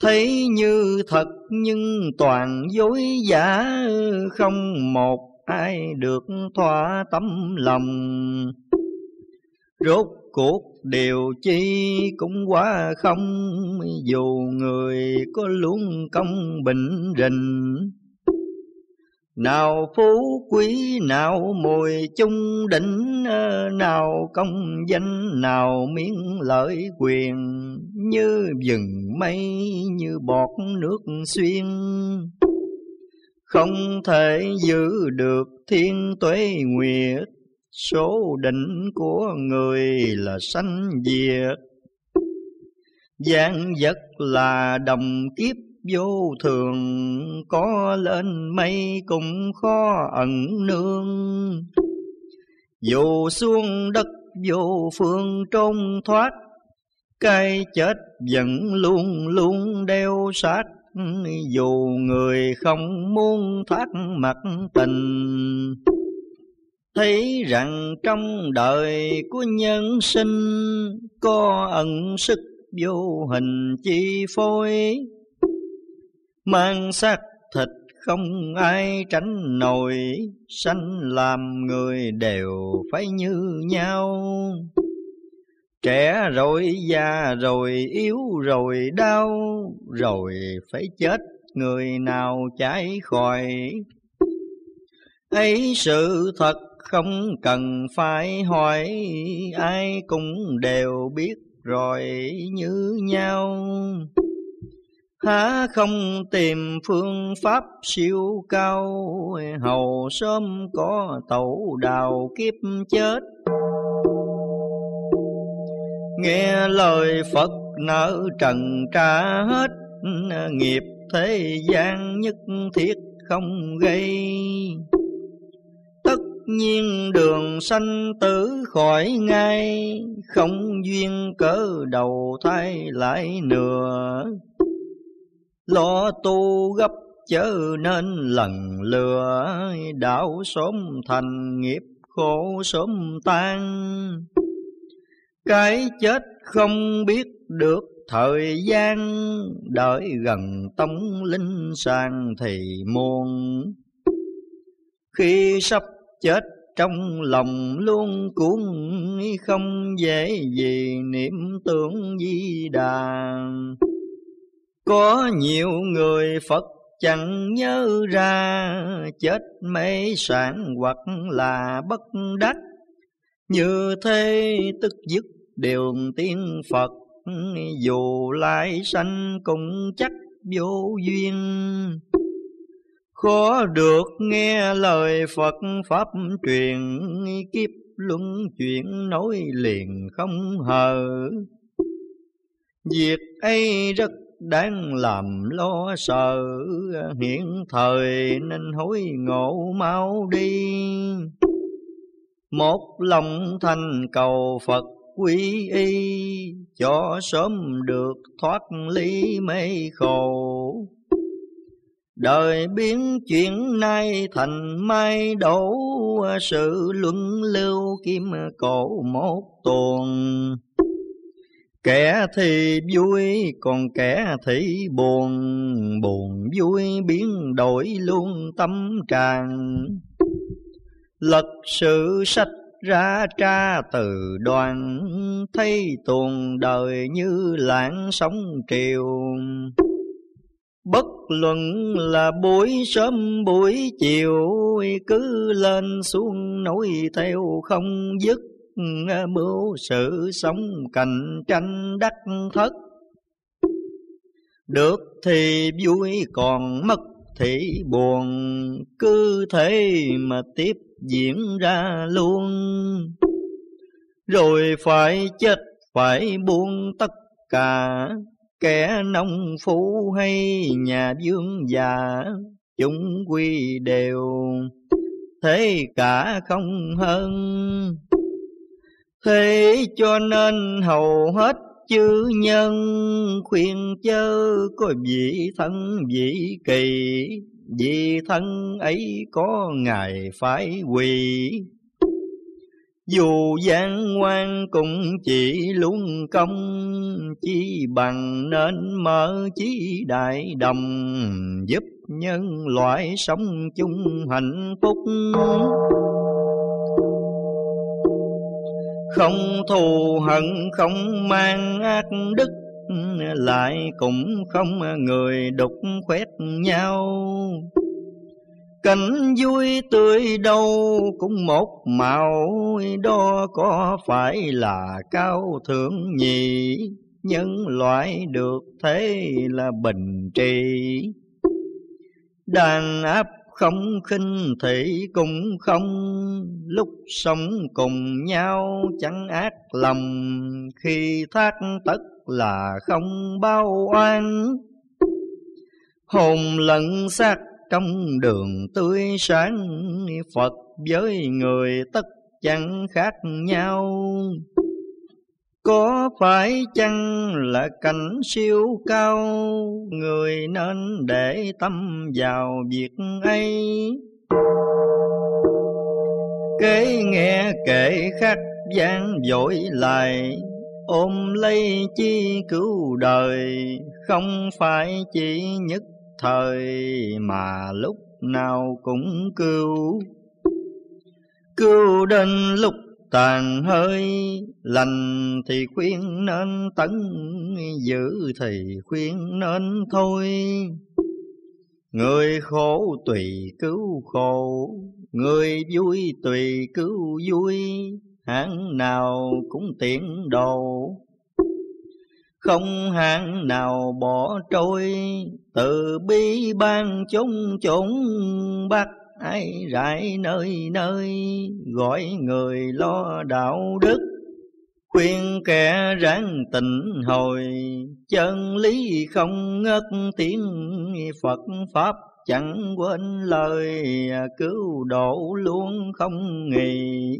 Thấy như thật nhưng toàn dối giả, Không một ai được thỏa tấm lòng. Rốt cuộc điều chi cũng quá không, Dù người có luôn công bình rình nào phú quý, nào mùi chung đỉnh, ờ, nào công danh, nào miếng lợi quyền, như rừng mây, như bọt nước xuyên. Không thể giữ được thiên tuế nguyệt, số định của người là sanh diệt. Giang vật là đồng kiếp vô thường có lên mây cũng khó ẩn nương. Dù xuống đất, vô phương trốn thoát, cái chết vẫn luôn luôn đeo sát. Dù người không muốn thoát mặt tình, thấy rằng trong đời của nhân sinh có ẩn sức vô hình chi phối mang xác thịt không ai tránh nổi sanh làm người đều phải như nhau. Trẻ rồi già rồi yếu rồi đau, rồi phải chết người nào trái khỏi. Ấy sự thật không cần phải hỏi, ai cũng đều biết rồi như nhau. Há không tìm phương pháp siêu cao, Hầu sớm có tẩu đào kiếp chết. Nghe lời Phật nợ trần trả hết, Nghiệp thế gian nhất thiết không gây. Tất nhiên đường sanh tử khỏi ngay, Không duyên cớ đầu thai lại nửa lo tu gấp chớ nên lần lừa, đạo sớm thành nghiệp, khổ sớm tan. Cái chết không biết được thời gian, đợi gần tông linh sang thì muôn khi sắp chết trong lòng luôn cuốn, không dễ gì niệm tưởng di đàn có nhiều người Phật chẳng nhớ ra, chết mê sản hoặc là bất đắc. Như thế tức dứt đường tiên Phật, dù lại sanh cũng chắc vô duyên. Khó được nghe lời Phật pháp truyền, kiếp luân chuyển nói liền không hờ. Việc ấy rất đáng làm lo sợ, hiện thời nên hối ngộ mau đi. Một lòng thành cầu Phật quy y, cho sớm được thoát ly mê khổ. Đời biến chuyển nay thành mai đổ, sự luân lưu kim cổ một tuần. Kẻ thì vui, còn kẻ thì buồn. Buồn vui biến đổi luôn tâm trạng. Lật sự sách ra tra từ đoàn Thấy tuần đời như lãng sóng triều. Bất luận là buổi sớm, buổi chiều, Cứ lên xuống nối theo không dứt mưu sự sống cạnh tranh đắc thất. Được thì vui, còn mất thì buồn. Cứ thế mà tiếp diễn ra luôn. Rồi phải chết, phải buông tất cả. Kẻ nông phú hay nhà vương già, chúng quy đều. Thế cả không hơn. Thế cho nên hầu hết chư nhân khuyên chớ có vị thân vị kỳ, vì thân ấy có ngài phải quỳ. Dù gian ngoan cũng chỉ luôn công, Chi bằng nên mở chí đại đồng, Giúp nhân loại sống chung hạnh phúc. Không thù hận, không mang ác đức, Lại cũng không người đục khoét nhau. Cảnh vui tươi đâu cũng một màu Đó có phải là cao thượng nhị Nhân loại được thế là bình trị Đàn áp không khinh thị cũng không. Lúc sống cùng nhau chẳng ác lòng Khi thác tất là không bao oan. Hồn lẫn xác trong đường tươi sáng, Phật với người tất chẳng khác nhau. Có phải chăng là cảnh siêu cao? Người nên để tâm vào việc ấy. Kế nghe kể khác gian dội lại, Ôm lấy chi cứu đời. Không phải chỉ nhất thời mà lúc nào cũng cứu. Cứu đến lúc tàn hơi lành thì khuyên nên tấn, giữ thì khuyên nên thôi. Người khổ tùy cứu khổ, người vui tùy cứu vui hạng nào cũng tiện đồ. Không hạng nào bỏ trôi, từ bi ban chúng chúng bắt ai rải nơi nơi, gọi người lo đạo đức. Khuyên kẻ ráng tỉnh hồi, chân lý không ngất tiếng. Phật pháp chẳng quên lời, cứu độ luôn không nghỉ.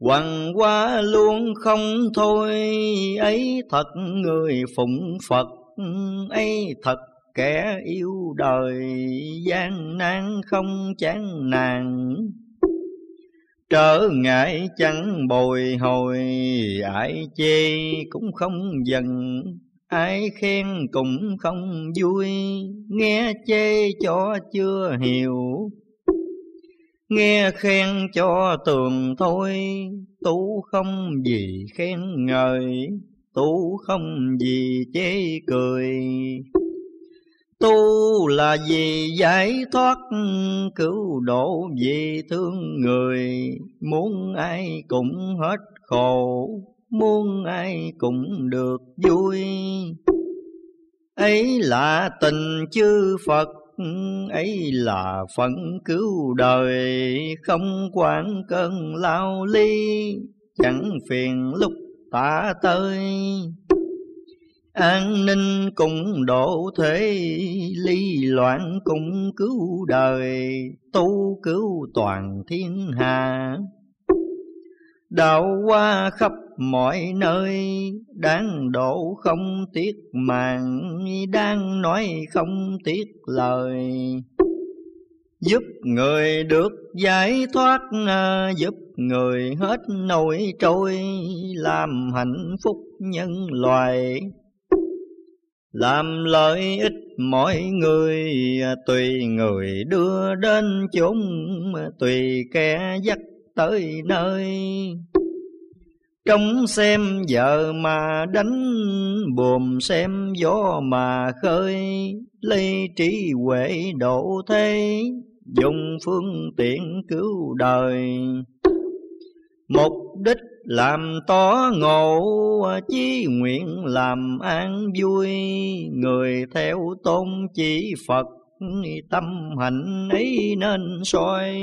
Hoàng qua luôn không thôi, ấy thật người phụng Phật, ấy thật kẻ yêu đời gian nan không chán nàng trở ngại chẳng bồi hồi ai chê cũng không giận ai khen cũng không vui. Nghe chê cho chưa hiểu Nghe khen cho tường thôi, tu không gì khen ngợi, tu không gì chê cười. Tu là vì giải thoát, cứu độ vì thương người, muốn ai cũng hết khổ, muốn ai cũng được vui. Ấy là tình chư Phật ấy là phận cứu đời. Không quản cơn lao ly chẳng phiền lúc tả tơi an ninh cùng độ thế ly loạn cùng cứu đời tu cứu toàn thiên hạ đạo qua khắp mọi nơi đang độ không tiếc mạng, đang nói không tiếc lời giúp người được giải thoát giúp người hết nỗi trôi làm hạnh phúc nhân loại làm lợi ích mọi người tùy người đưa đến chúng, tùy kẻ dắt tới nơi Trông xem vợ mà đánh, buồm xem gió mà khơi, lấy trí huệ độ thế, dùng phương tiện cứu đời. Mục đích làm to ngộ, chí nguyện làm an vui, người theo tôn chỉ Phật, tâm hạnh ấy nên soi.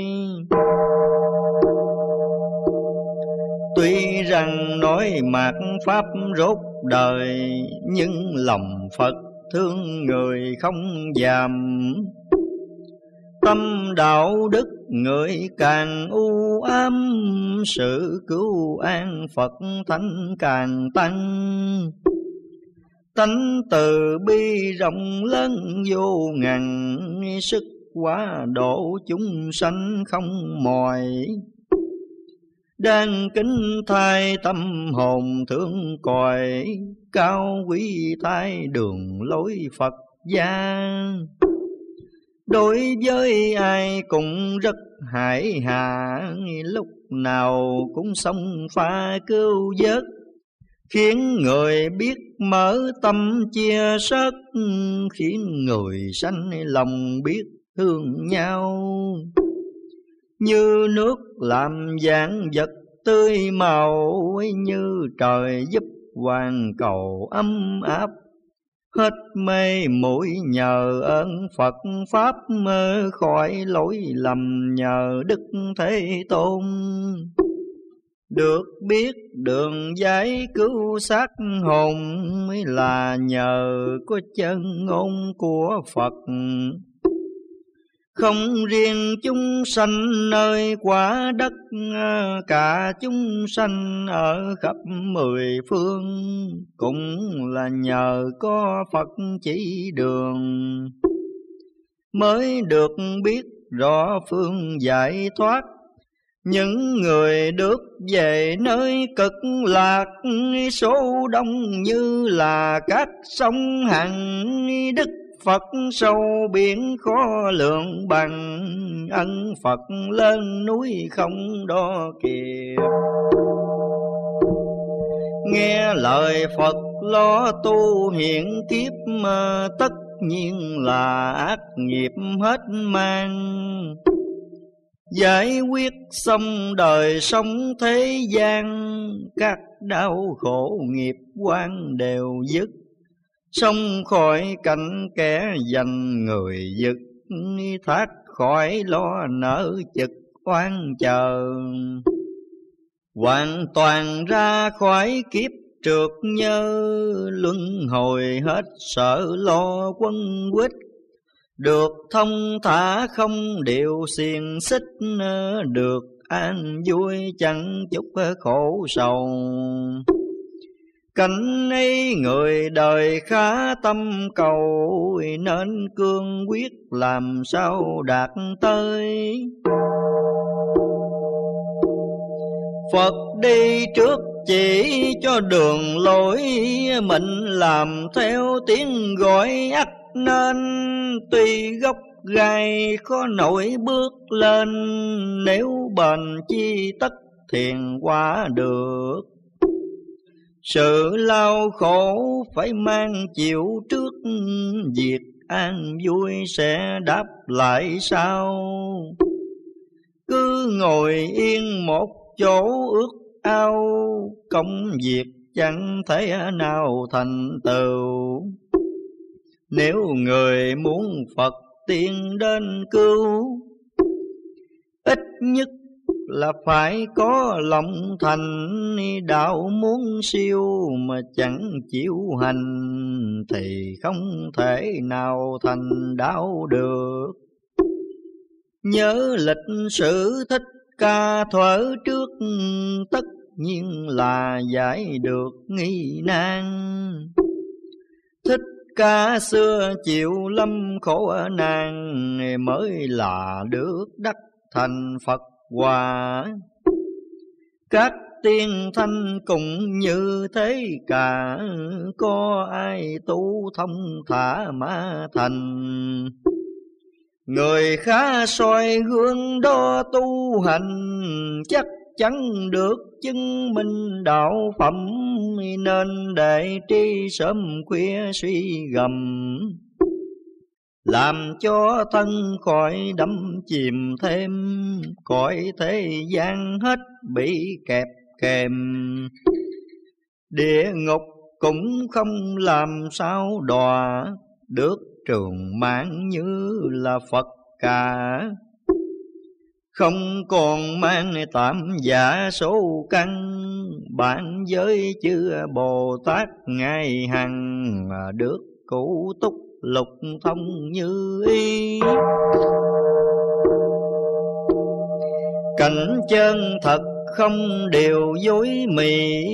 Tuy rằng nói mạt pháp rốt đời, Nhưng lòng Phật thương người không giảm Tâm đạo đức người càng u ám, Sự cứu an Phật thánh càng tăng. Tánh từ bi rộng lớn vô ngàn, Sức quá độ chúng sanh không mỏi đang kính thai tâm hồn thương còi cao quý thai đường lối Phật gia đối với ai cũng rất hải hà, lúc nào cũng sông pha cứu vớt. Khiến người biết mở tâm chia sớt, khiến người sanh lòng biết thương nhau. Như nước làm dạng vật tươi màu, như trời giúp hoàn cầu ấm áp hết mê mũi nhờ ơn Phật Pháp mơ khỏi lỗi lầm nhờ Đức Thế Tôn. Được biết đường giải cứu xác hồn là nhờ có chân ngôn của Phật. Không riêng chúng sanh nơi quả đất, Cả chúng sanh ở khắp mười phương, Cũng là nhờ có Phật chỉ đường, Mới được biết rõ phương giải thoát, những người được về nơi cực lạc số đông như là các sông hằng đức. Phật sâu biển khó lượng bằng ân Phật lên núi không đo kịp. Nghe lời Phật lo tu hiện kiếp mà tất nhiên là ác nghiệp hết mang. Giải quyết xong đời sống thế gian, Các đau khổ nghiệp quan đều dứt. Xong khỏi cảnh kẻ dành người giật, Thoát khỏi lo nợ chực oan chờ. Hoàn toàn ra khỏi kiếp trượt nhớ Luân hồi hết sợ lo quân quýt. Được thông thả không điều xiềng xích Được an vui chẳng chút khổ sầu. Cảnh ấy người đời khá tâm cầu, Nên cương quyết làm sao đạt tới. Phật đi trước chỉ cho đường lối, Mình làm theo tiếng gọi ắt nên Tuy gốc gai khó nổi bước lên, Nếu bền chi tất thiền qua được sự lao khổ phải mang chịu trước, Việc an vui sẽ đáp lại sau. Cứ ngồi yên một chỗ ước ao, Công việc chẳng thể nào thành tựu. Nếu người muốn Phật tiên đến cứu, Ít nhất là phải có lòng thành. Đạo muốn siêu mà chẳng chịu hành, thì không thể nào thành đạo được. Nhớ lịch sử thích ca thuở trước, tất nhiên là giải được nghi nan. Thích ca xưa chịu lâm khổ ở nàng, mới là được đắc thành phật quả các tiên thanh cũng như thế cả. Có ai tu thông thả ma thành? Người khá soi gương đó tu hành, chắc chắn được chứng minh đạo phẩm nên để tri sớm khuya suy gầm làm cho thân khỏi đắm chìm thêm cõi thế gian hết bị kẹp kèm địa ngục cũng không làm sao đòa được trường mạng như là Phật cả. Không còn mang tạm giả số căn bản giới chưa Bồ Tát ngày hằng, được cụ túc lục thông như ý cảnh chân thật không đều dối mì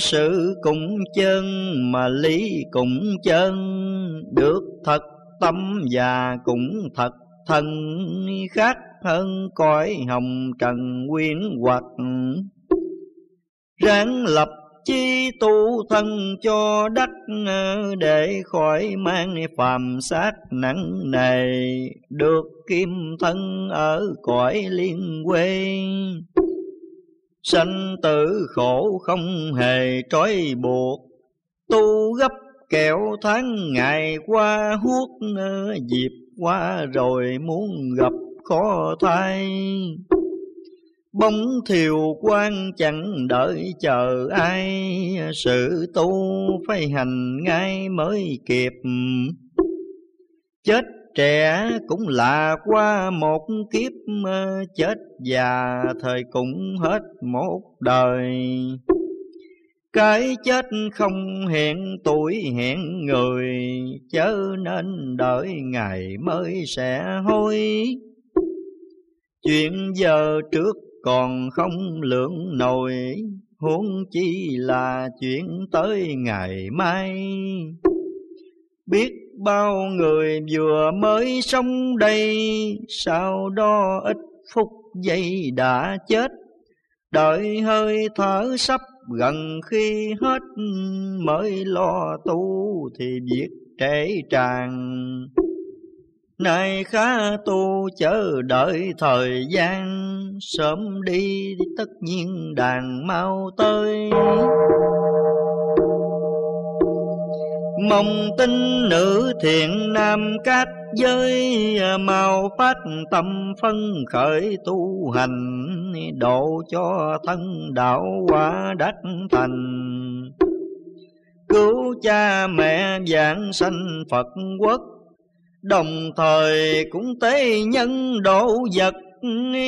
sự cũng chân mà lý cũng chân. Được thật tâm và cũng thật thân, khác hơn cõi hồng trần quyến hoặc. Ráng lập chi tu thân cho đắc ờ, để khỏi mang phàm sát nặng nề, được kim thân ở cõi liên quê. Sanh tử khổ không hề trói buộc, tu gấp kẹo tháng ngày qua huốt ờ, dịp qua rồi muốn gặp khó thay. Bóng thiều quan chẳng đợi chờ ai, Sự tu phải hành ngay mới kịp. Chết trẻ cũng là qua một kiếp, Chết già thời cũng hết một đời. Cái chết không hẹn tuổi hẹn người, Chớ nên đợi ngày mới sẽ hối. Chuyện giờ trước còn không lượng nổi, huống chi là chuyện tới ngày mai. Biết bao người vừa mới sống đây, sau đó ít phút giây đã chết, đợi hơi thở sắp gần khi hết mới lo tu thì việc trễ tràn. Nay khá tu chờ đợi thời gian, Sớm đi tất nhiên đàn mau tới. Mong tin nữ thiện nam cát giới, Mau phát tâm phân khởi tu hành, Độ cho thân đạo quả đắc thành. Cứu cha mẹ giảng sanh Phật quốc, Đồng thời cũng tế nhân độ vật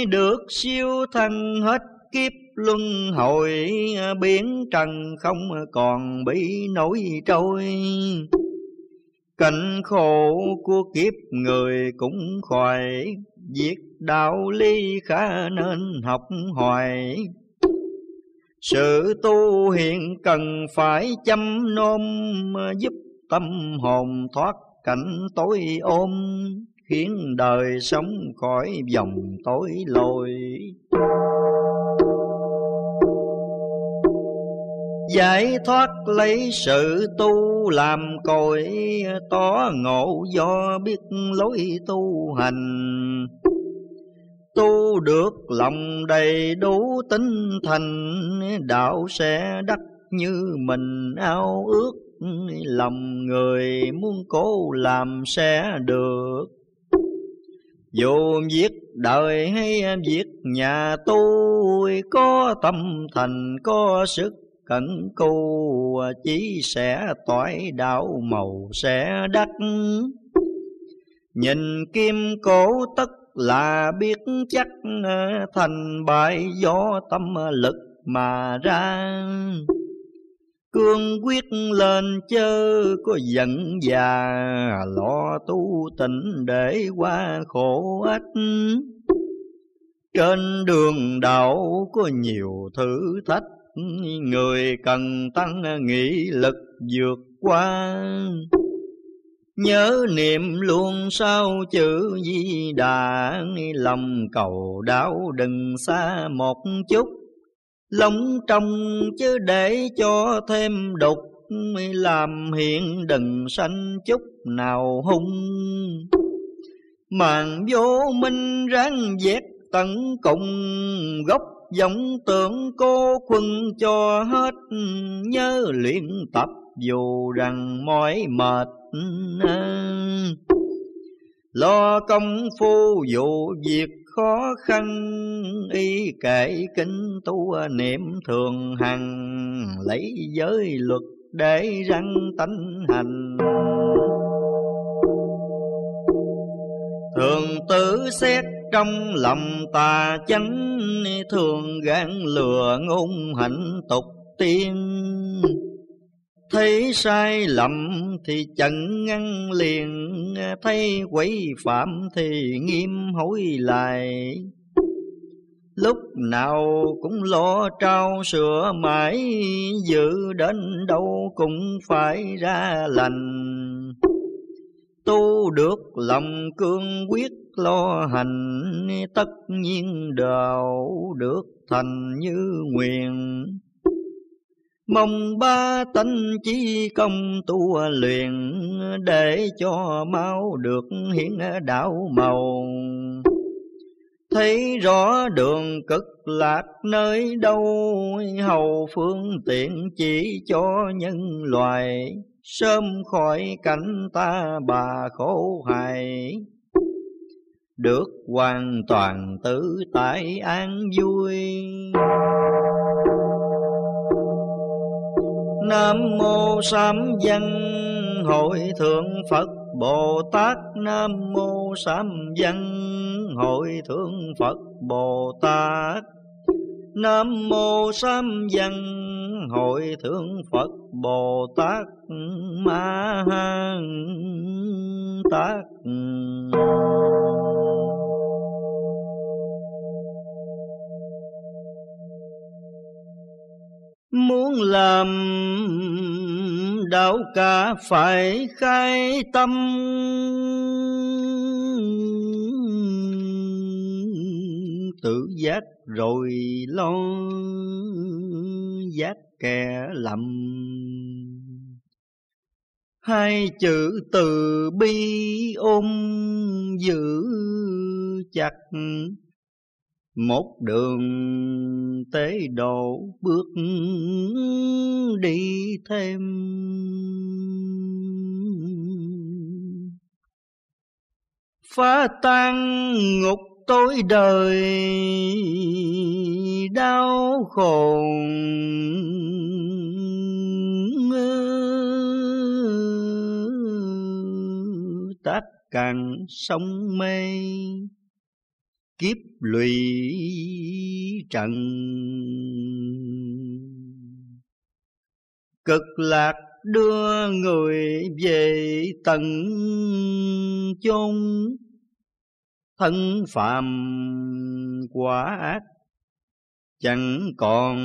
Được siêu thân hết kiếp luân hồi, Biến trần không còn bị nổi trôi. Cảnh khổ của kiếp người cũng khỏi Việc đạo lý khá nên học hoài. Sự tu hiện cần phải chăm nom, Giúp tâm hồn thoát cảnh tối ôm, khiến đời sống khỏi vòng tối lồi giải thoát lấy sự tu làm cội tỏ ngộ do biết lối tu hành. Tu được lòng đầy đủ tinh thành đạo sẽ đắc như mình ao ước, lòng người muốn cố làm sẽ được. Dù viết đời hay viết nhà, tôi có tâm thành, có sức cẩn cù, chỉ sẽ tỏi đạo màu sẽ đắt nhìn kim cổ tất là biết chắc, thành bại do tâm lực mà ra. Cương quyết lên chớ có giận già, Lo tu tịnh để qua khổ ách. Trên đường đạo có nhiều thử thách, Người cần tăng nghị lực vượt qua. Nhớ niệm luôn sau chữ di đà, Lòng cầu đạo đừng xa một chút, Lông trong chứ để cho thêm đục, Làm hiện đừng sanh chút nào hung. Màn vô minh ráng dẹp tận cùng, Gốc giống tưởng cô khuân cho hết. Nhớ luyện tập dù rằng mỏi mệt. Lo công phu dù việc khó khăn, y kệ kinh tu niệm thường hằng, lấy giới luật để răng tánh hành. Thường tử xét trong lòng tà chánh, thường gan lừa ngôn hạnh tục tiên. Thấy sai lầm thì chặn ngăn liền, Thấy quấy phạm thì nghiêm hối lại. Lúc nào cũng lo trao sửa mãi, Dự đến đâu cũng phải ra lành. Tu được lòng cương quyết lo hành, Tất nhiên đạo được thành như nguyện. Mong ba tánh chí công tu luyện Để cho mau được hiển đạo màu. Thấy rõ đường cực lạc nơi đâu, Hầu phương tiện chỉ cho nhân loại. Sớm khỏi cảnh ta bà khổ hại. Được hoàn toàn tự tại an vui. Nam mô Sám Văn Hội Thượng Phật Bồ Tát. Nam mô Sám Văn Hội Thượng Phật Bồ Tát. Nam mô Sám Văn Hội Thượng Phật Bồ Tát. Ma Tát. Muốn làm đạo cả phải khai tâm. Tự giác rồi lo, giác kẻ lầm. Hai chữ từ bi ôm giữ chặt một đường tế độ bước đi thêm. Phá tan ngục tối đời, đau khổ tất càng sống mê kiếp lụy trần. Cực lạc đưa người về tận chung thân phàm quả ác chẳng còn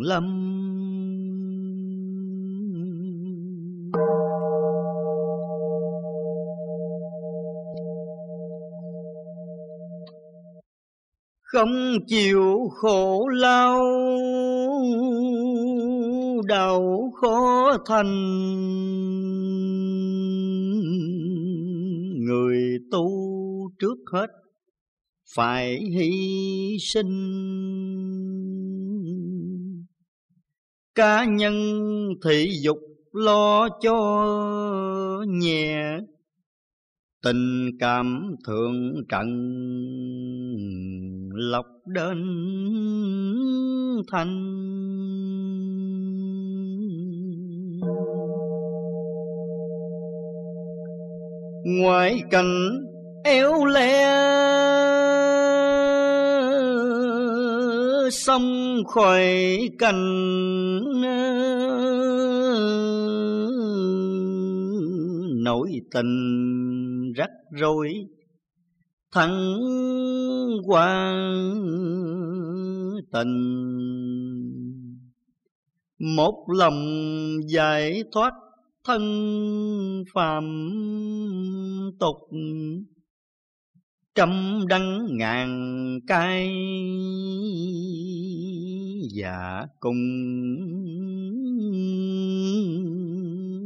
lâm không chịu khổ lao, đau khó thành người tu trước hết phải hy sinh. Cá nhân thị dục lo cho nhẹ, tình cảm thượng trận lọc đến thanh ngoài cảnh éo le sông khỏi cành nỗi tình rắc rối thăng quang tình. Một lòng giải thoát thân phàm tục. Trăm đắng ngàn cay và cùng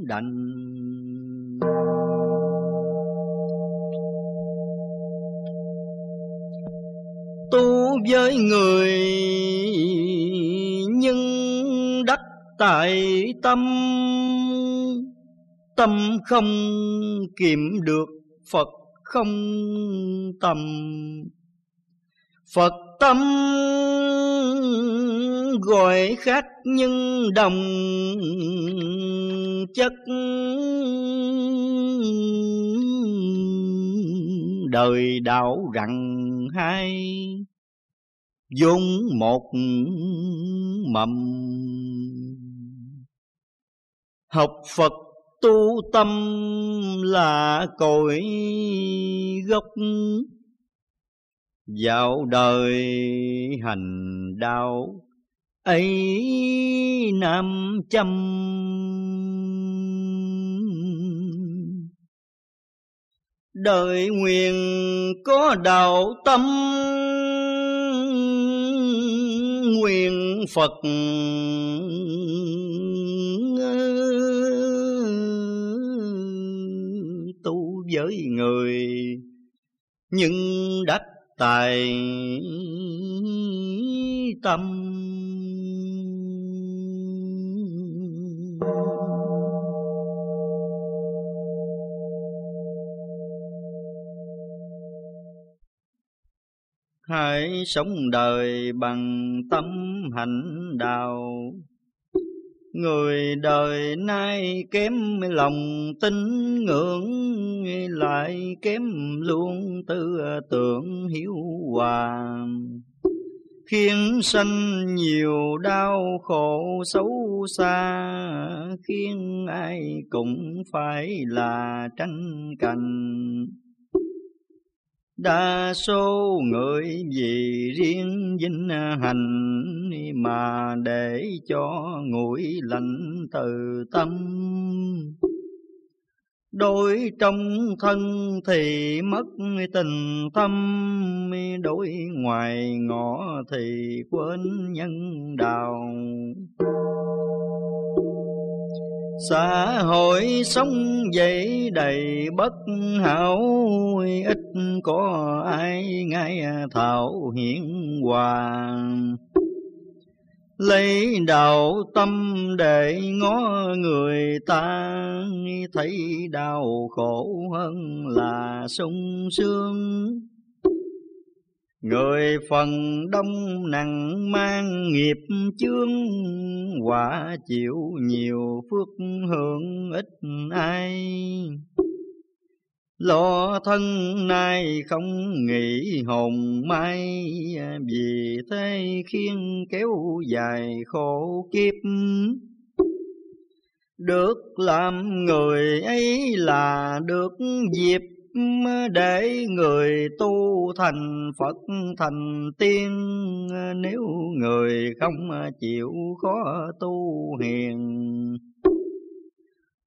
đành. Tu với người, nhưng đắc tại tâm. Tâm không kiệm được, phật không tầm. Phật tâm gọi khác nhưng đồng chất đời đạo rằng hai dùng một mầm. Học Phật tu tâm là cội gốc dạo đời hành đạo, ấy nam châm. Đời nguyện có đạo tâm, nguyện Phật. Tu với người, nhưng đắc tài tâm. Hãy sống đời bằng tâm hạnh đạo người đời nay kém lòng tin, ngưỡng lại kém luôn tư tưởng hiếu hòa khiến sanh nhiều đau khổ xấu xa, khiến ai cũng phải là tranh cành. Đa số người vì riêng vinh hành Mà để cho nguội lạnh từ tâm. Đối trong thân thì mất tình tâm Đối ngoài ngõ thì quên nhân đạo Xã hội sống dậy đầy bất hảo, Ít có ai ngay thảo hiển hòa Lấy đạo tâm để ngó người ta, Thấy đau khổ hơn là sung sướng. Người phần đông nặng mang nghiệp chướng Quả chịu nhiều phước hưởng ít ai. Lo thân nay không nghĩ hồn mai, Vì thế khiến kéo dài khổ kiếp. Được làm người ấy là được dịp để người tu thành Phật thành tiên, nếu người không chịu khó tu hiền.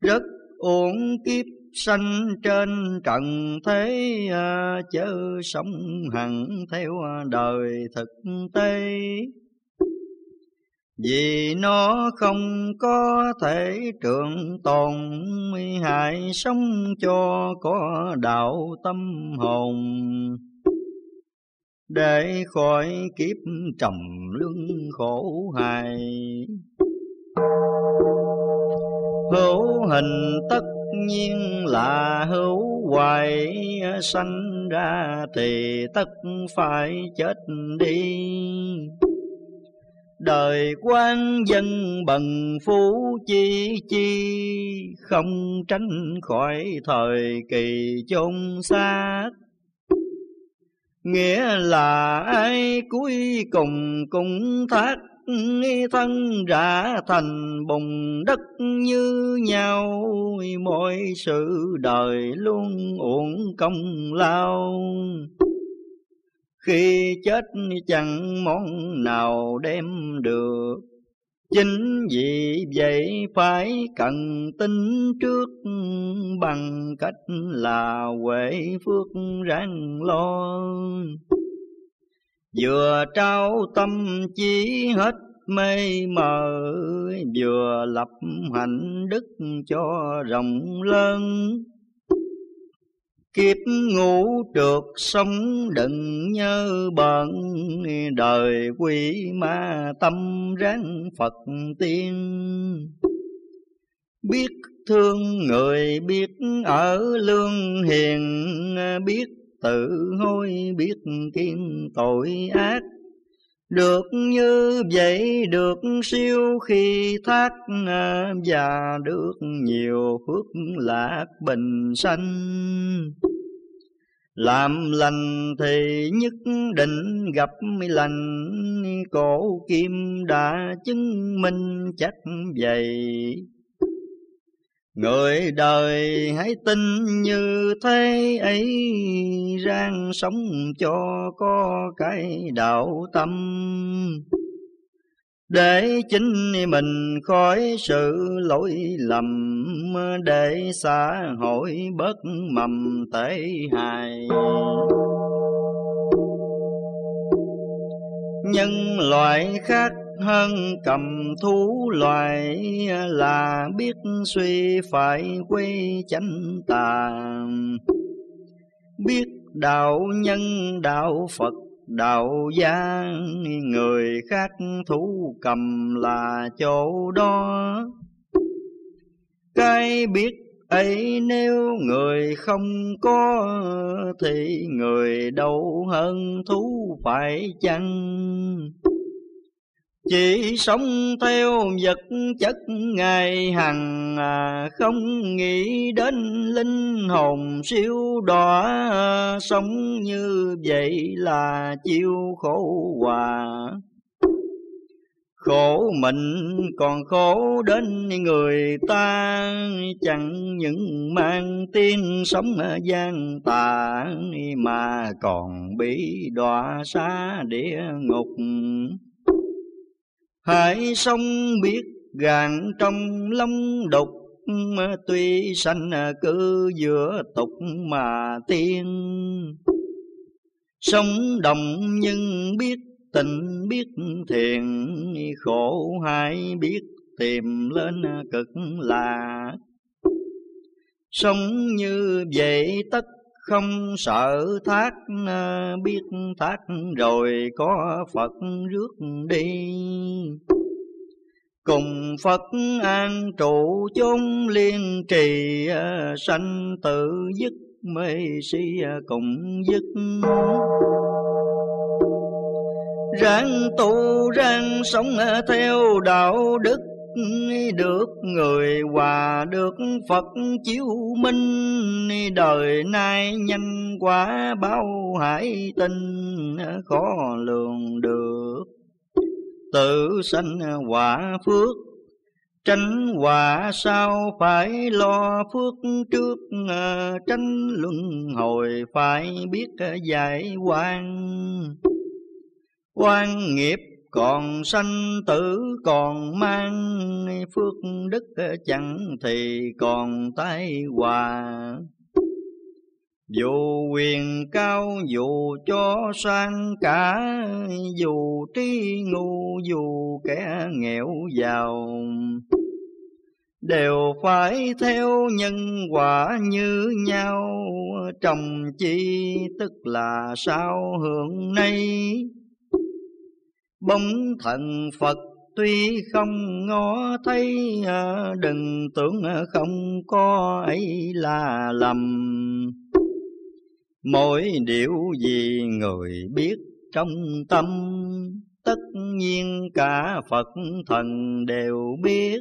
Rất uổng kiếp sanh trên trần thế, chớ sống hẳn theo đời thực tế vì nó không có thể trường tồn hại sống cho có đạo tâm hồn. Để khỏi kiếp trầm luân khổ hại hữu hình tất nhiên là hữu hoài, sanh ra thì tất phải chết đi. Đời quan dân bần phú chi chi, Không tránh khỏi thời kỳ chôn xác. Nghĩa là ai cuối cùng cũng thác thân ra thành bùn đất như nhau mọi sự đời luôn uổng công lao khi chết chẳng món nào đem được. Chính vì vậy phải cần tính trước Bằng cách là huệ phước ráng lo. Vừa trao tâm trí hết mê mờ, Vừa lập hạnh đức cho rộng lớn. Kiếp ngủ được sống đừng nhớ bận. Đời quỷ ma tâm ráng Phật tiên. Biết thương người biết ở lương hiền, Biết tự hối biết kiên tội ác được như vậy, được siêu khi thác Và được nhiều phước lạc bình sanh. Làm lành thì nhất định gặp lành, Cổ kim đã chứng minh chắc vậy. Người đời hãy tin như thế ấy, Rang sống cho có cái đạo tâm, Để chính mình khỏi sự lỗi lầm, Để xã hội bớt mầm tệ hại. nhân loại khác hơn cầm thú loài là biết suy phải quy chánh tà biết đạo nhân, đạo phật, đạo gia người khác thú cầm là chỗ đó. Cái biết ấy nếu người không có thì người đâu hơn thú phải chăng? Chỉ sống theo vật chất ngày hằng à, không nghĩ đến linh hồn siêu đọa à, sống như vậy là chiêu khổ hòa. Khổ mình còn khổ đến người ta, chẳng những mang tiếng sống gian tà mà còn bị đọa xa địa ngục hãy sông biết gạn trong lòng đục tuy sanh cư giữa tục mà tiên. Sống đồng nhưng biết tình, biết thiền khổ hại biết tìm lên cực lạc. Sống như vậy tất không sợ thác ờ, biết thác, rồi có phật rước đi. Cùng phật an trụ chốn liên trì ờ, sanh tự dứt, mê si ờ, cùng dứt. Ráng tu, ráng sống theo đạo đức được người hòa, được Phật chiếu minh. Đời nay nhanh quá bao hải tinh, khó lường được. Tự sanh quả phước, tránh quả sao phải lo phước trước? Tránh luân hồi phải biết giải quan quan nghiệp còn sanh tử còn mang phước đức chẳng thì còn tai hòa. Dù quyền cao dù cho sang cả dù trí ngu dù kẻ nghèo giàu. Đều phải theo nhân quả như nhau trồng chi tức là sao hưởng nay? Bóng thần Phật tuy không ngó thấy à, đừng tưởng à, không có ấy là lầm. Mỗi điều gì người biết trong tâm, tất nhiên cả Phật thần đều biết.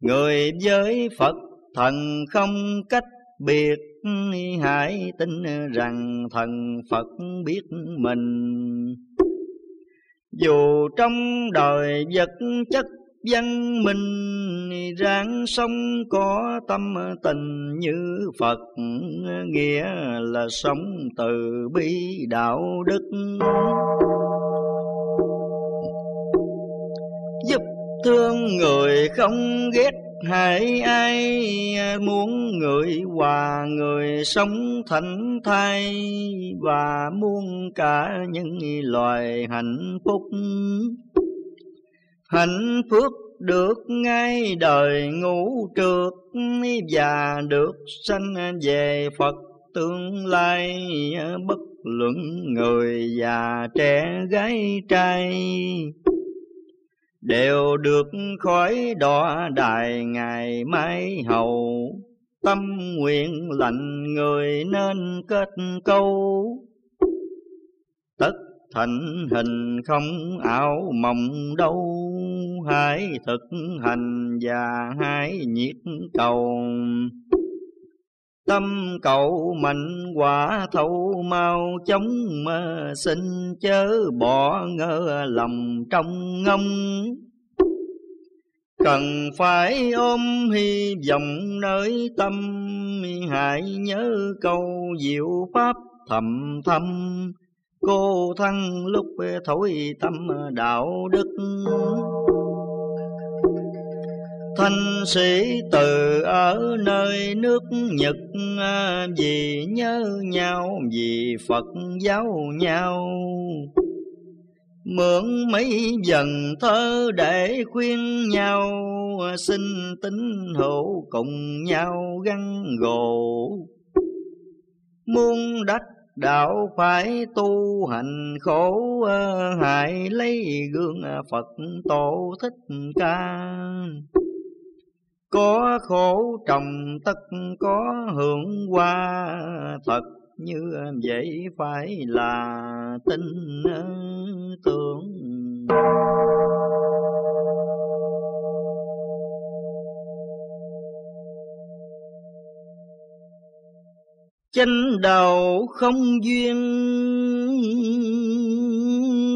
Người với Phật thần không cách biệt, hãy tin rằng thần Phật biết mình dù trong đời vật chất văn minh, ráng sống có tâm tình như Phật, nghĩa là sống từ bi đạo đức. Giúp thương người không ghét Hãy ai muốn người hòa người sống thành thai và muốn cả những loài hạnh phúc. Hạnh phúc được ngay đời ngủ trượt và được sanh về Phật tương lai. Bất luận người già, trẻ, gái, trai đều được khỏi đọa đài ngày mai hầu. Tâm nguyện lành người nên kết câu tất thành hình không ảo mộng đâu, hãy thực hành và hãy nhiệt cầu. Tâm cậu mạnh quả thâu mau, chống mơ xin chớ bỏ ngơ lòng trong ngông. Cần phải ôm hy vọng nơi tâm, Hãy nhớ câu diệu pháp thầm thâm. Cô thăng lúc thổi tâm đạo đức. Thanh sĩ từ ở nơi nước Nhật à, Vì nhớ nhau, vì Phật giáo nhau. Mượn mấy dần thơ để khuyên nhau à, Xin tính hữu cùng nhau gắn gồ Muôn đất đạo phải tu hành khổ à, hại lấy gương Phật tổ thích ca có khổ trồng tất, có hưởng qua. Thật như vậy phải là tin tưởng. Chánh đầu không duyên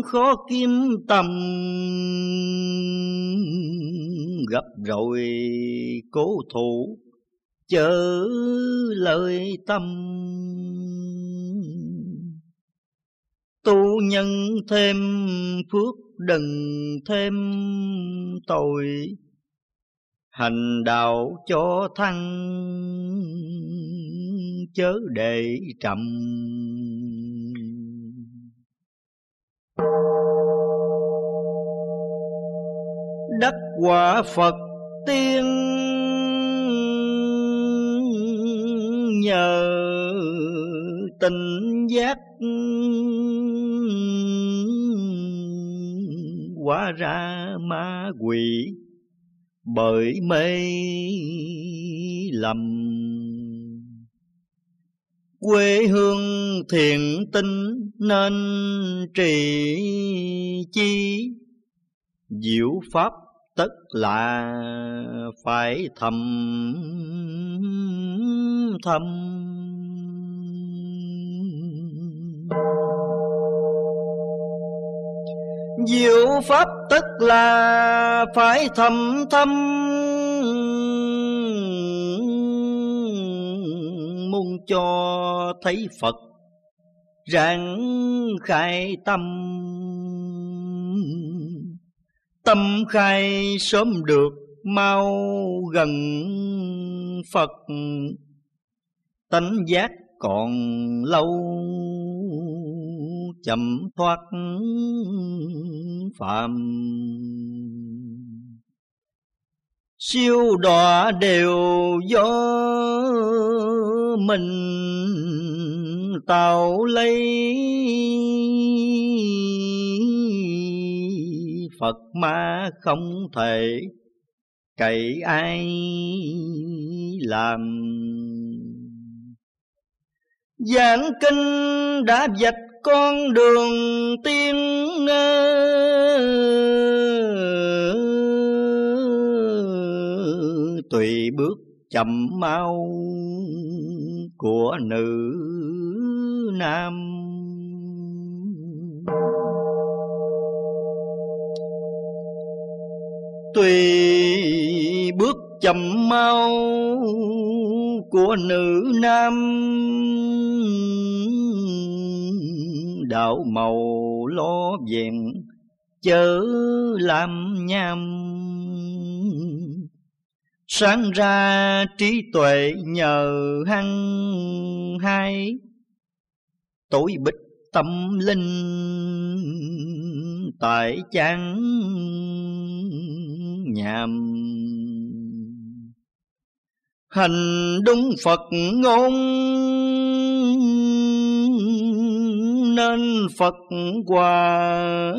khó kiếm tầm gặp rồi cố thủ, chớ lời tâm. Tu nhân thêm, phước đừng thêm tội. Hành đạo cho thăng, chớ để trầm đất quả Phật tiên. Nhờ tình giác hóa ra ma quỷ bởi mê lầm quê hương thiện tinh nên trì chi. Diệu pháp tất là phải thầm thầm. Diệu pháp tất là phải thầm thầm. Cho thấy Phật rạng khai tâm. Tâm khai sớm được, mau gần Phật. Tánh giác còn lâu, chậm thoát phạm. Siêu đọa đều do mình tạo lấy. Phật ma không thể cậy ai làm. Giảng kinh đã vạch con đường tiên Tùy bước chậm mau của nữ nam. Tùy bước chậm mau của nữ nam, Đạo màu lo vẹn chớ làm nham. Sáng ra trí tuệ nhờ hăng hai. Tối bích tâm linh tại chăng nhàm. Hành đúng Phật ngôn, nên Phật hòa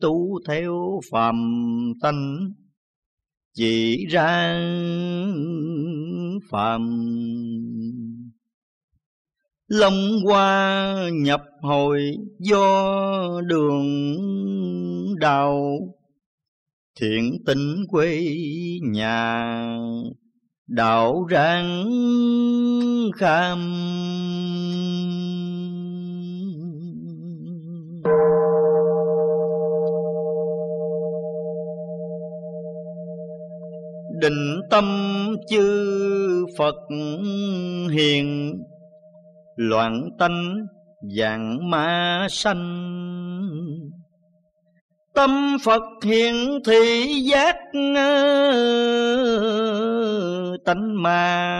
tu theo phàm tánh. Chỉ ra phàm. Long qua nhập hồi do đường đạo Thiện tinh quê nhà, đạo rang kham. Định tâm chư Phật hiền. Loạn tanh dạng ma sanh. Tâm phật hiện thị giác tánh ma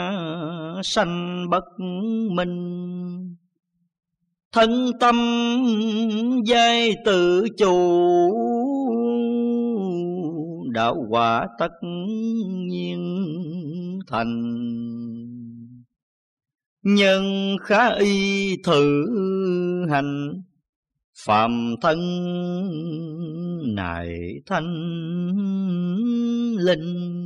sanh bất minh. Thân tâm giai tự chủ đạo quả tất nhiên thành. Nhân khá y thử hành phạm thân này thanh linh.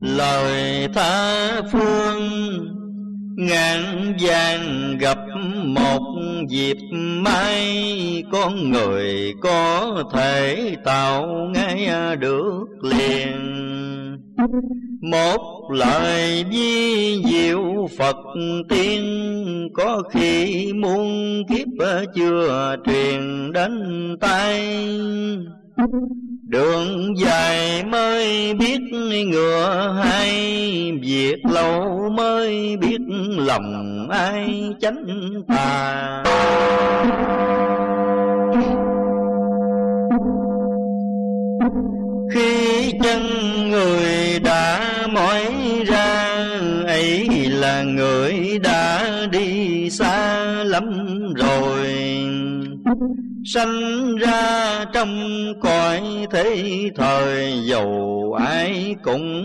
Lời tha phương ngàn vàng gặp một dịp may, con người có thể tạo ngay được liền. Một lời di diệu Phật tiên Có khi muôn kiếp chưa truyền đến tay. Đường dài mới biết ngựa hay, Việc lâu mới biết lòng ai tránh tà. Khi chân người đã mỏi ra, ấy là người đã đi xa lắm rồi sanh ra trong cõi thế thời, dầu ai cũng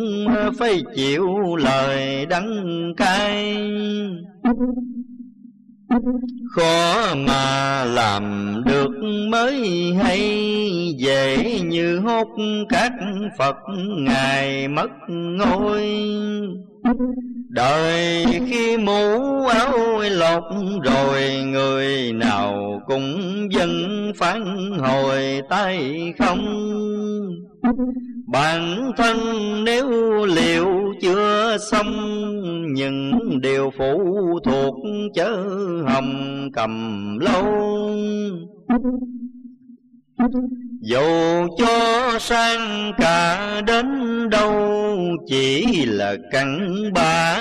phải chịu lời đắng cay khó mà làm được mới hay, dễ như hốt các phật ngài mất ngôi đời khi mũ áo lột rồi, người nào cũng dân phán hồi tay không. Bản thân nếu liệu chưa xong, Những điều phụ thuộc chớ hồng cầm lâu. Dù cho sang cả đến đâu, Chỉ là cặn bã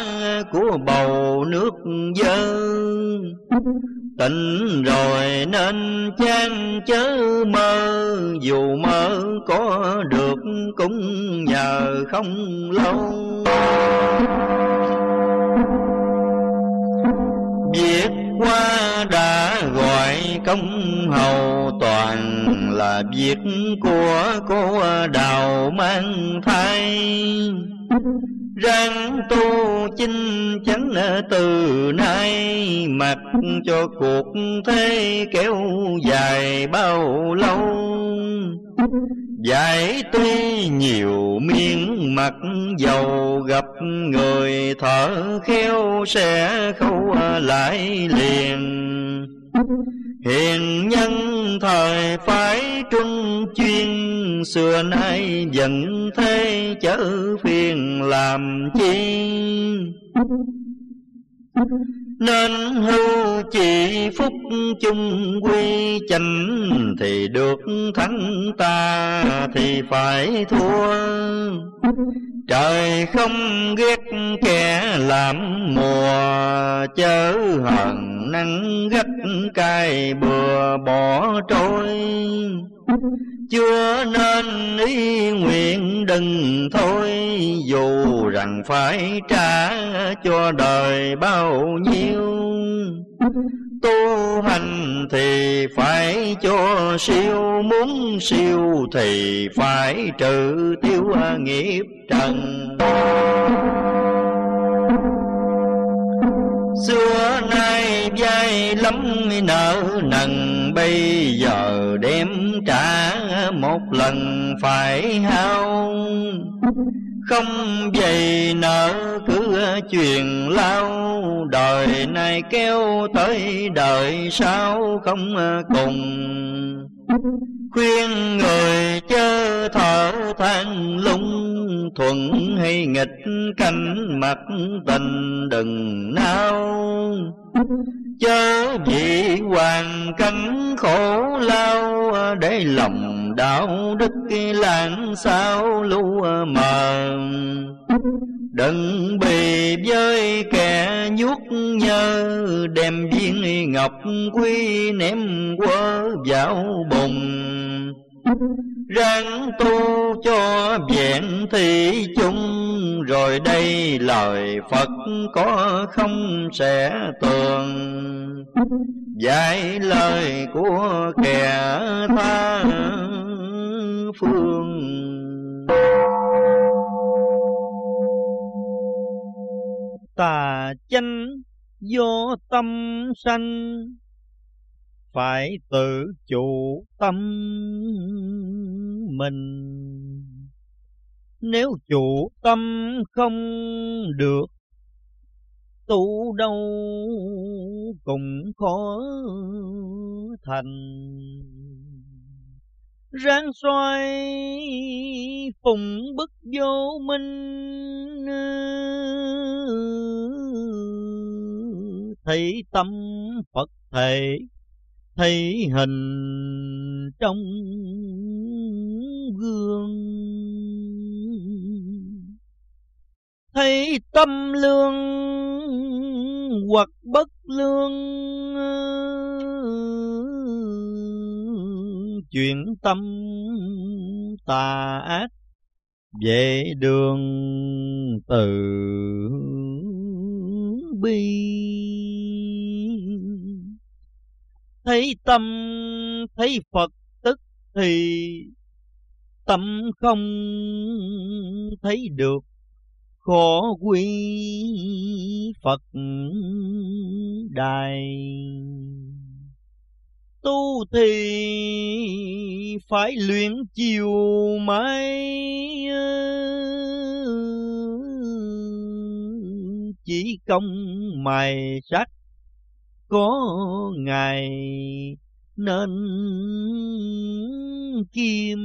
của bầu nước dơ Tỉnh rồi nên chan chớ mơ, Dù mơ có được cũng nhờ không lâu. Việc qua đã gọi công hầu toàn là việc của cô đào mang thai. Ráng tu chinh chắn từ nay, mặc cho cuộc thế kéo dài bao lâu. Giải tuy nhiều miếng mặt, dầu gặp người thở khéo sẽ khâu lại liền. Hiền nhân thời phải trung chuyên, Xưa nay vẫn thế chớ phiền làm chi nên hưu chỉ phúc chung quy chánh Thì được thắng ta thì phải thua. Trời không ghét kẻ làm mùa, Chớ hận nắng gắt cay bừa bỏ trôi chưa nên ý nguyện đừng thôi, Dù rằng phải trả cho đời bao nhiêu. Tu hành thì phải cho siêu, Muốn siêu thì phải trừ tiêu nghiệp trần. Xưa nay dai lắm nợ nần, Bây giờ đem trả một lần phải hao Không vậy nợ cứ truyền lao, Đời này kéo tới đời sau không cùng khuyên người chớ thở than lung thuận hay nghịch canh mặt tình đừng nao. Chớ vì hoàn cảnh khổ lao, để lòng đạo đức lãng sao lu mờ. Đừng bị với kẻ nhuốc nhơ, đem viên ngọc quý ném quơ vào bùng ráng tu cho vẹn thị chung, rồi đây lời Phật có không sẽ tường. Dạy lời của kẻ tha phương. Tà chánh do tâm sanh phải tự chủ tâm mình. Nếu chủ tâm không được, tu đâu cũng khó thành. Ráng xoay phùng bức vô minh thấy tâm Phật thể thấy hình trong gương. Thấy tâm lương hoặc bất lương. Chuyện tâm tà ác về đường từ bi thấy tâm, thấy phật tức thì tâm không thấy được. Khổ quy phật đài. Tu thì phải luyện chiều mãi chỉ công mài sắc có ngày nên kim.